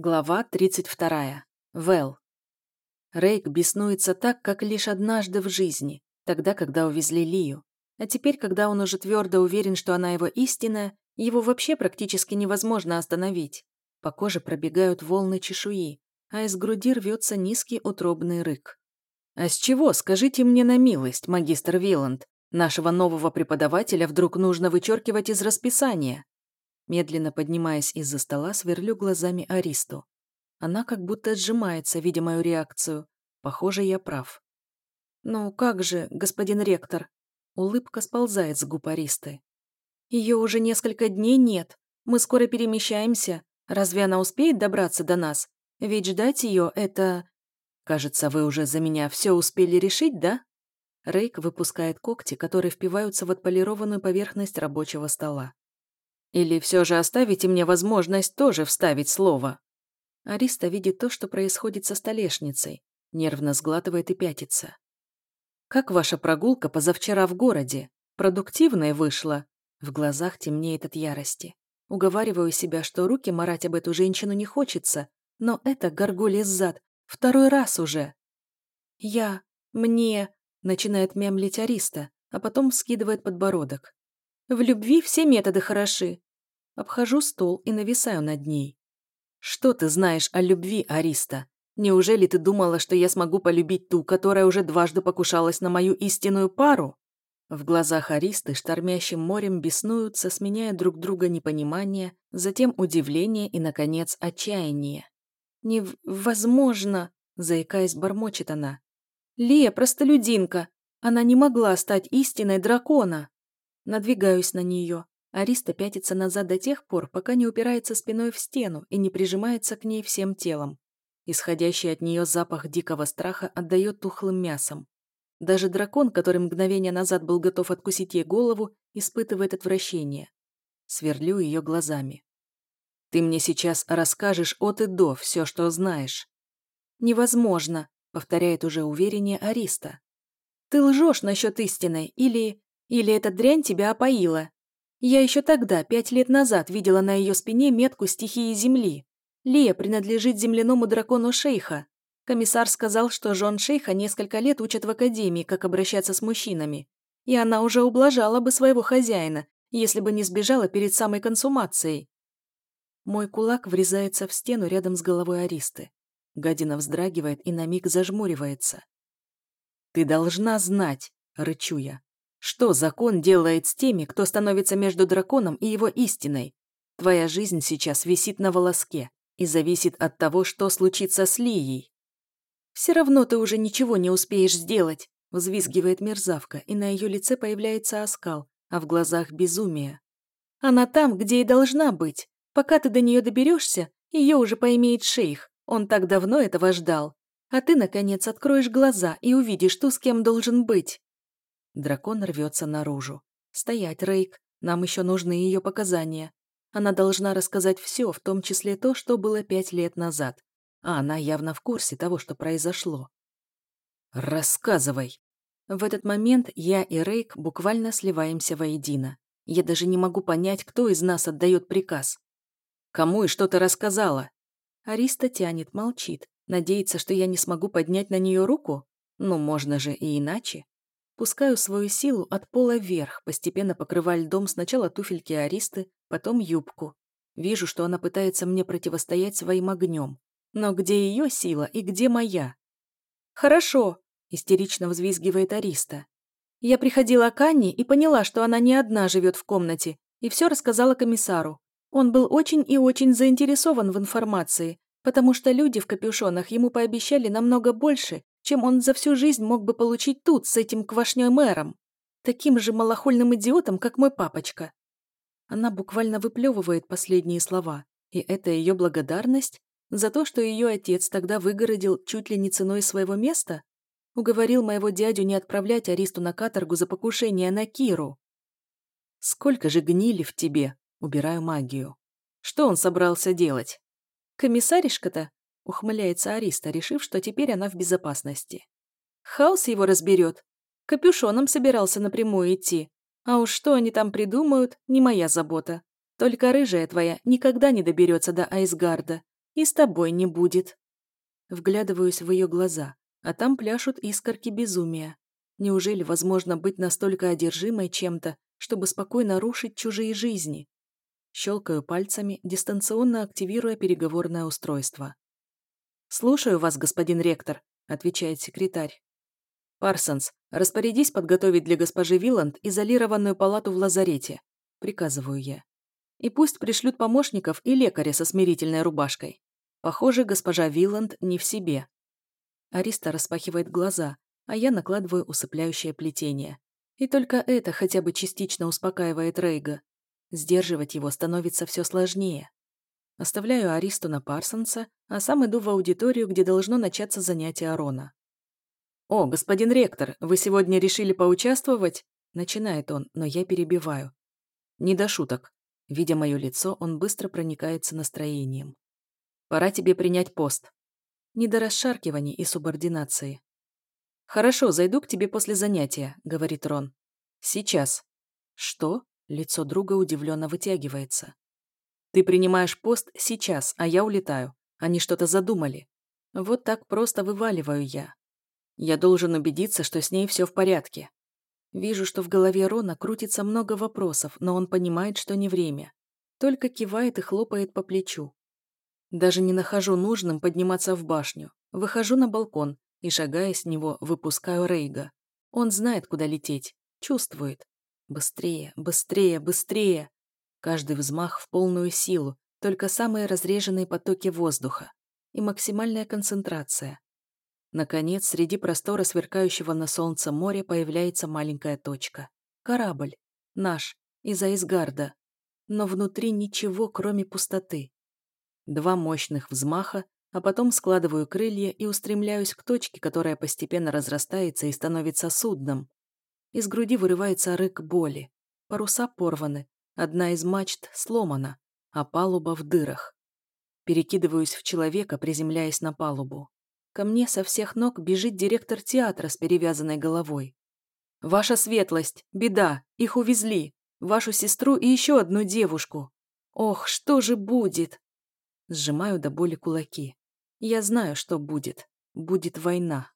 Глава 32. Вэл. Рейк беснуется так, как лишь однажды в жизни, тогда, когда увезли Лию. А теперь, когда он уже твердо уверен, что она его истинная, его вообще практически невозможно остановить. По коже пробегают волны чешуи, а из груди рвется низкий утробный рык. «А с чего, скажите мне на милость, магистр Виланд, нашего нового преподавателя вдруг нужно вычеркивать из расписания?» Медленно поднимаясь из-за стола, сверлю глазами Аристу. Она как будто сжимается, видя мою реакцию. Похоже, я прав. «Ну как же, господин ректор?» Улыбка сползает с губ Аристы. «Ее уже несколько дней нет. Мы скоро перемещаемся. Разве она успеет добраться до нас? Ведь ждать ее — это...» «Кажется, вы уже за меня все успели решить, да?» Рейк выпускает когти, которые впиваются в отполированную поверхность рабочего стола. Или все же оставите мне возможность тоже вставить слово?» Ариста видит то, что происходит со столешницей, нервно сглатывает и пятится. «Как ваша прогулка позавчера в городе? Продуктивная вышла?» В глазах темнеет от ярости. Уговариваю себя, что руки марать об эту женщину не хочется, но это горгулья зад. Второй раз уже. «Я... мне...» — начинает мямлить Ариста, а потом скидывает подбородок. В любви все методы хороши. Обхожу стол и нависаю над ней. Что ты знаешь о любви, Ариста? Неужели ты думала, что я смогу полюбить ту, которая уже дважды покушалась на мою истинную пару? В глазах Аристы штормящим морем беснуются, сменяя друг друга непонимание, затем удивление и, наконец, отчаяние. «Невозможно!» – заикаясь, бормочет она. «Лия простолюдинка! Она не могла стать истиной дракона!» Надвигаюсь на нее. Ариста пятится назад до тех пор, пока не упирается спиной в стену и не прижимается к ней всем телом. Исходящий от нее запах дикого страха отдает тухлым мясом. Даже дракон, который мгновение назад был готов откусить ей голову, испытывает отвращение. Сверлю ее глазами. «Ты мне сейчас расскажешь от и до все, что знаешь». «Невозможно», — повторяет уже увереннее Ариста. «Ты лжешь насчет истины, или...» Или эта дрянь тебя опоила? Я еще тогда, пять лет назад, видела на ее спине метку стихии земли. Лия принадлежит земляному дракону шейха. Комиссар сказал, что жен шейха несколько лет учат в академии, как обращаться с мужчинами. И она уже ублажала бы своего хозяина, если бы не сбежала перед самой консумацией. Мой кулак врезается в стену рядом с головой Аристы. Гадина вздрагивает и на миг зажмуривается. «Ты должна знать», — рычу я. Что закон делает с теми, кто становится между драконом и его истиной? Твоя жизнь сейчас висит на волоске и зависит от того, что случится с Лией. «Все равно ты уже ничего не успеешь сделать», — взвизгивает мерзавка, и на ее лице появляется оскал, а в глазах безумие. «Она там, где и должна быть. Пока ты до нее доберешься, ее уже поимеет шейх. Он так давно этого ждал. А ты, наконец, откроешь глаза и увидишь ту, с кем должен быть». Дракон рвется наружу. «Стоять, Рейк, нам еще нужны ее показания. Она должна рассказать все, в том числе то, что было пять лет назад. А она явно в курсе того, что произошло». «Рассказывай!» В этот момент я и Рейк буквально сливаемся воедино. Я даже не могу понять, кто из нас отдает приказ. «Кому и что ты рассказала?» Ариста тянет, молчит. Надеется, что я не смогу поднять на нее руку? Ну, можно же и иначе. Пускаю свою силу от пола вверх, постепенно покрывая льдом сначала туфельки Аристы, потом юбку. Вижу, что она пытается мне противостоять своим огнем. Но где ее сила и где моя? «Хорошо», — истерично взвизгивает Ариста. «Я приходила к Анне и поняла, что она не одна живет в комнате, и все рассказала комиссару. Он был очень и очень заинтересован в информации, потому что люди в капюшонах ему пообещали намного больше, чем он за всю жизнь мог бы получить тут, с этим квашней мэром. Таким же малохольным идиотом, как мой папочка. Она буквально выплевывает последние слова, и это ее благодарность за то, что ее отец тогда выгородил чуть ли не ценой своего места? Уговорил моего дядю не отправлять Аристу на каторгу за покушение на Киру. «Сколько же гнили в тебе?» Убираю магию. Что он собрался делать? Комиссаришка-то Ухмыляется Ариста, решив, что теперь она в безопасности. Хаос его разберет. Капюшоном собирался напрямую идти. А уж что они там придумают, не моя забота. Только рыжая твоя никогда не доберется до Айсгарда. И с тобой не будет. Вглядываюсь в ее глаза, а там пляшут искорки безумия. Неужели возможно быть настолько одержимой чем-то, чтобы спокойно рушить чужие жизни? Щелкаю пальцами, дистанционно активируя переговорное устройство. «Слушаю вас, господин ректор», — отвечает секретарь. «Парсонс, распорядись подготовить для госпожи Виланд изолированную палату в лазарете», — приказываю я. «И пусть пришлют помощников и лекаря со смирительной рубашкой. Похоже, госпожа Виланд не в себе». Ариста распахивает глаза, а я накладываю усыпляющее плетение. И только это хотя бы частично успокаивает Рейга. Сдерживать его становится все сложнее. Оставляю Аристу на Парсонса, а сам иду в аудиторию, где должно начаться занятие Арона. «О, господин ректор, вы сегодня решили поучаствовать?» Начинает он, но я перебиваю. Не до шуток. Видя мое лицо, он быстро проникается настроением. «Пора тебе принять пост. Не до расшаркиваний и субординации». «Хорошо, зайду к тебе после занятия», — говорит Рон. «Сейчас». «Что?» — лицо друга удивленно вытягивается. «Ты принимаешь пост сейчас, а я улетаю. Они что-то задумали. Вот так просто вываливаю я. Я должен убедиться, что с ней все в порядке. Вижу, что в голове Рона крутится много вопросов, но он понимает, что не время. Только кивает и хлопает по плечу. Даже не нахожу нужным подниматься в башню. Выхожу на балкон и, шагая с него, выпускаю Рейга. Он знает, куда лететь. Чувствует. Быстрее, быстрее, быстрее. Каждый взмах в полную силу, только самые разреженные потоки воздуха и максимальная концентрация. Наконец, среди простора сверкающего на солнце моря появляется маленькая точка. Корабль. Наш. Из Айсгарда. Но внутри ничего, кроме пустоты. Два мощных взмаха, а потом складываю крылья и устремляюсь к точке, которая постепенно разрастается и становится судном. Из груди вырывается рык боли. Паруса порваны, одна из мачт сломана, а палуба в дырах. Перекидываюсь в человека, приземляясь на палубу. Ко мне со всех ног бежит директор театра с перевязанной головой. «Ваша светлость! Беда! Их увезли! Вашу сестру и еще одну девушку! Ох, что же будет?» Сжимаю до боли кулаки. Я знаю, что будет. Будет война.